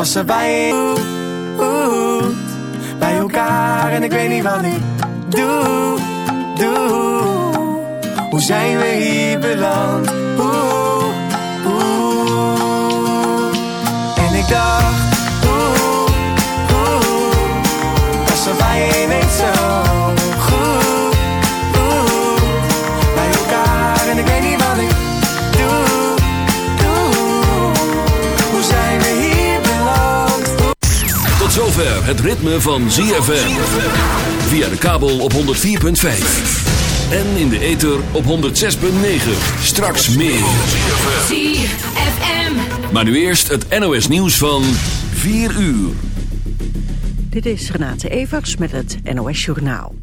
passen wij bij elkaar en ik weet niet wat ik doe, doe. Hoe zijn we hier beland? Oeh, oeh. En ik dacht, het ritme van ZFM. Via de kabel op 104.5. En in de ether op 106.9. Straks meer. ZFM. Maar nu eerst het NOS nieuws van 4 uur. Dit is Renate Evers met het NOS Journaal.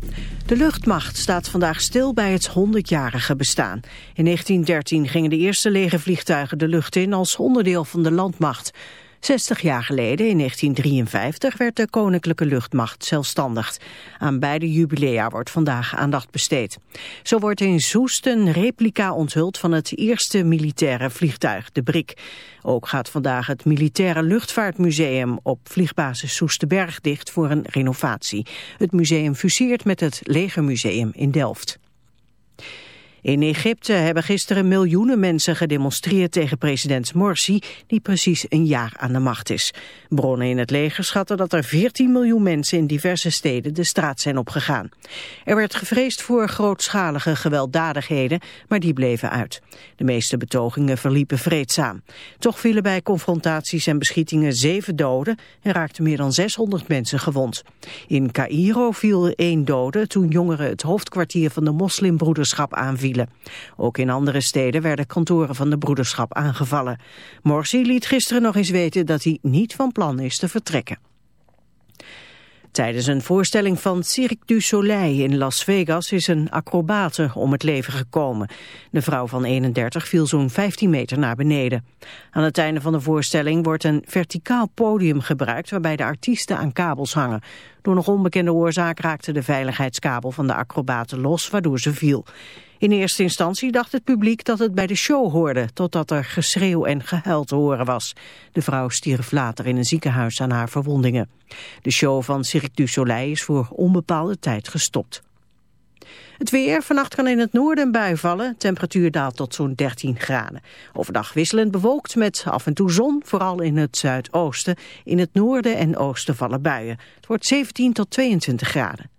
De luchtmacht staat vandaag stil bij het 100-jarige bestaan. In 1913 gingen de eerste legervliegtuigen de lucht in als onderdeel van de landmacht. 60 jaar geleden, in 1953, werd de Koninklijke Luchtmacht zelfstandig. Aan beide jubilea wordt vandaag aandacht besteed. Zo wordt in Soest een replica onthuld van het eerste militaire vliegtuig, de Brik. Ook gaat vandaag het Militaire Luchtvaartmuseum op vliegbasis Soesterberg dicht voor een renovatie. Het museum fuseert met het Legermuseum in Delft. In Egypte hebben gisteren miljoenen mensen gedemonstreerd tegen president Morsi, die precies een jaar aan de macht is. Bronnen in het leger schatten dat er 14 miljoen mensen in diverse steden de straat zijn opgegaan. Er werd gevreesd voor grootschalige gewelddadigheden, maar die bleven uit. De meeste betogingen verliepen vreedzaam. Toch vielen bij confrontaties en beschietingen zeven doden en raakten meer dan 600 mensen gewond. In Cairo viel één dode toen jongeren het hoofdkwartier van de moslimbroederschap aanvielen. Ook in andere steden werden kantoren van de broederschap aangevallen. Morsi liet gisteren nog eens weten dat hij niet van plan is te vertrekken. Tijdens een voorstelling van Cirque du Soleil in Las Vegas is een acrobate om het leven gekomen. De vrouw van 31 viel zo'n 15 meter naar beneden. Aan het einde van de voorstelling wordt een verticaal podium gebruikt waarbij de artiesten aan kabels hangen. Door nog onbekende oorzaak raakte de veiligheidskabel van de acrobate los waardoor ze viel. In eerste instantie dacht het publiek dat het bij de show hoorde, totdat er geschreeuw en gehuil te horen was. De vrouw stierf later in een ziekenhuis aan haar verwondingen. De show van Cirque du Soleil is voor onbepaalde tijd gestopt. Het weer, vannacht kan in het noorden een bui vallen. Temperatuur daalt tot zo'n 13 graden. Overdag wisselend bewolkt met af en toe zon, vooral in het zuidoosten. In het noorden en oosten vallen buien. Het wordt 17 tot 22 graden.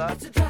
another.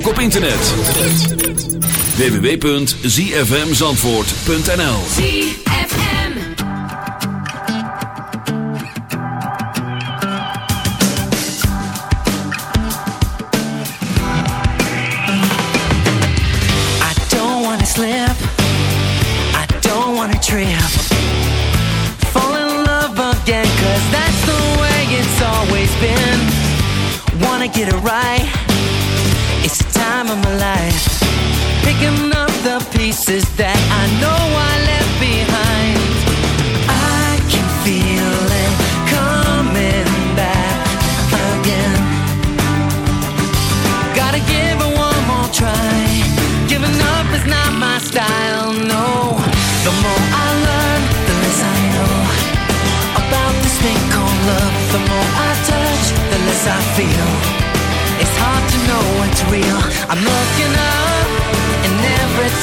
ook op internet. www.zfmzandvoort.nl I don't wanna slip. I don't wanna trip. Fall in love again Cause that's the way it's always been. Wanna get it right.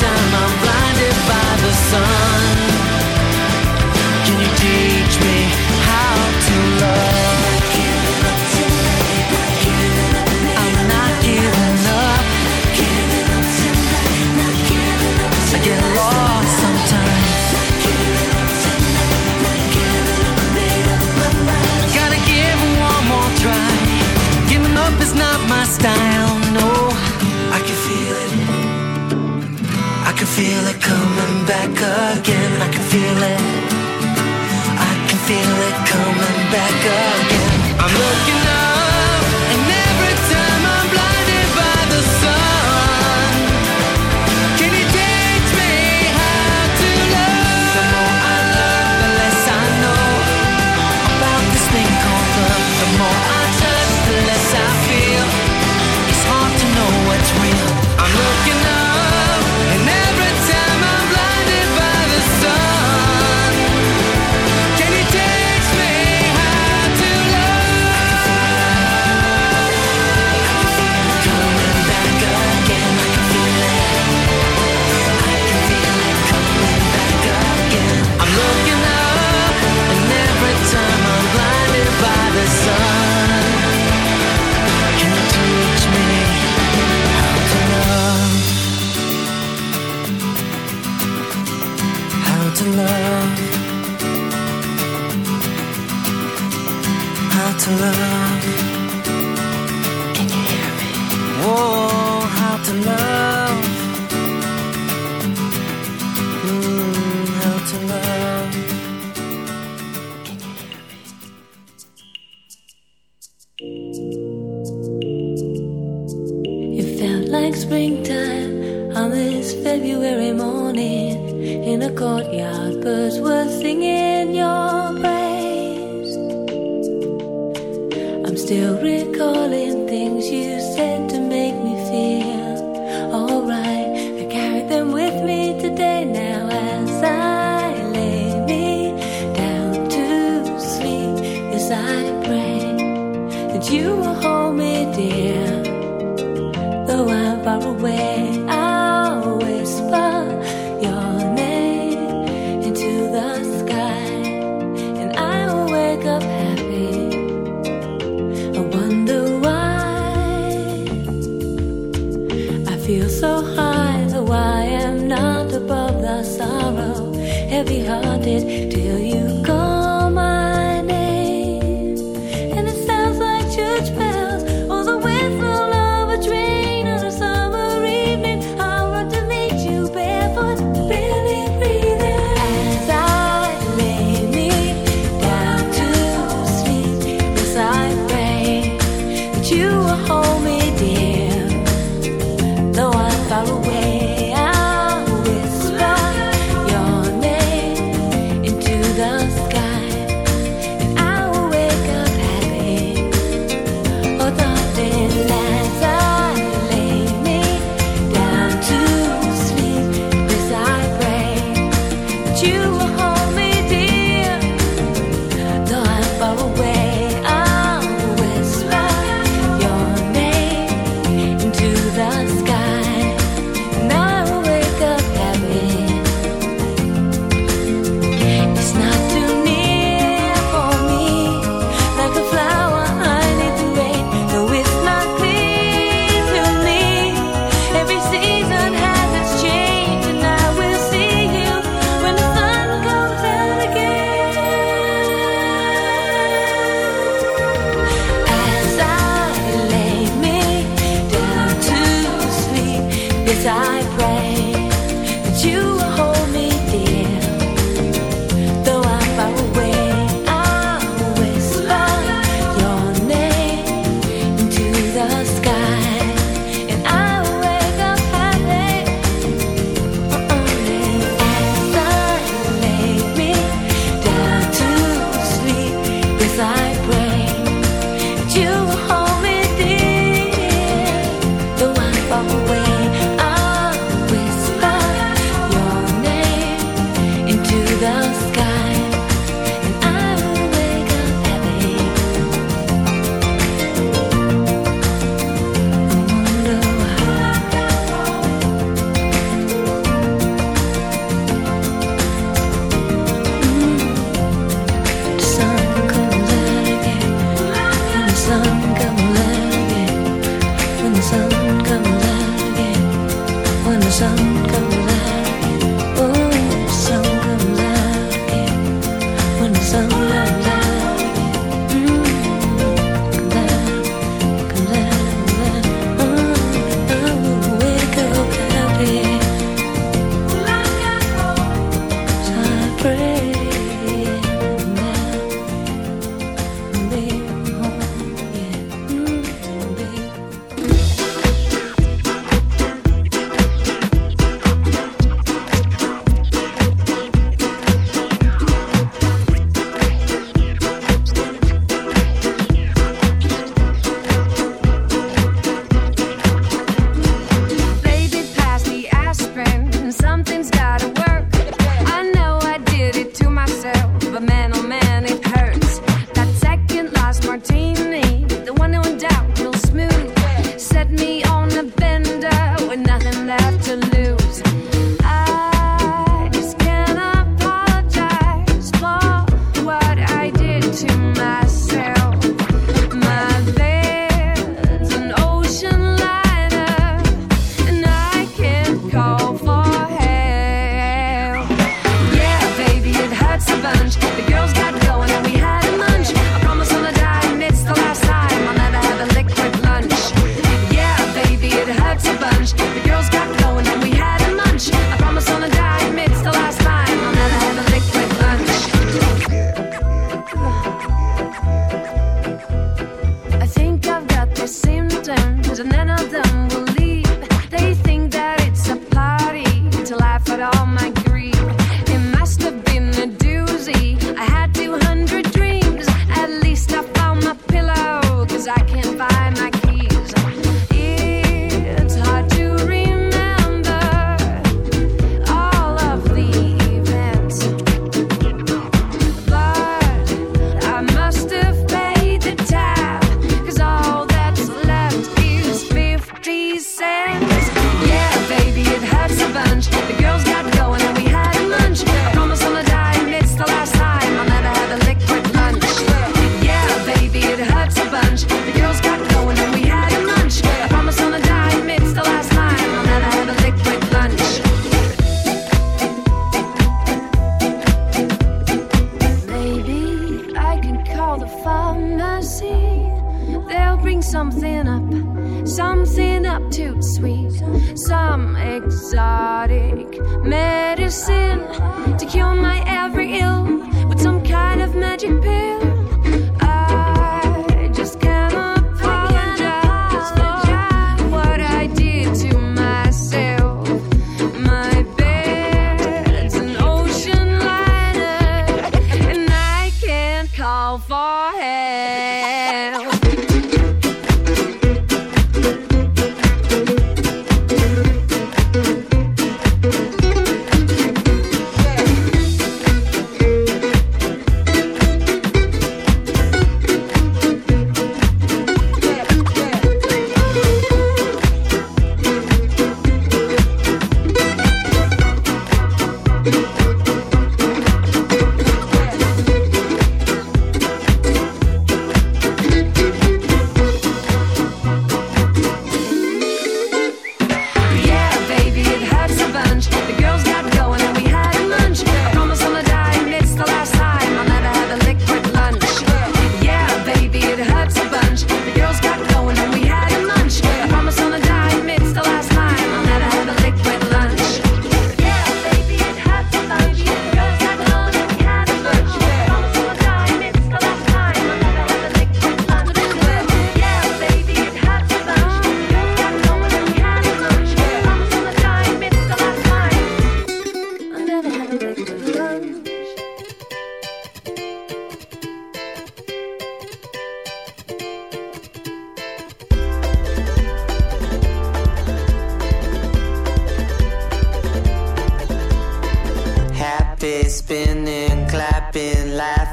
time I'm Every morning in a courtyard, birds were singing your praise. I'm still recalling things you said to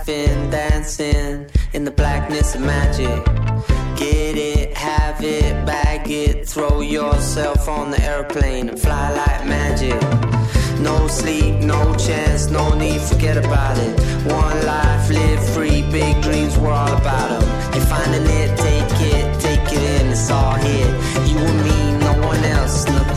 laughing, dancing in the blackness of magic. Get it, have it, bag it, throw yourself on the airplane and fly like magic. No sleep, no chance, no need, forget about it. One life, live free, big dreams, we're all about them. You're finding it, take it, take it in, it's all here. You and me, no one else,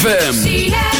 ZFM.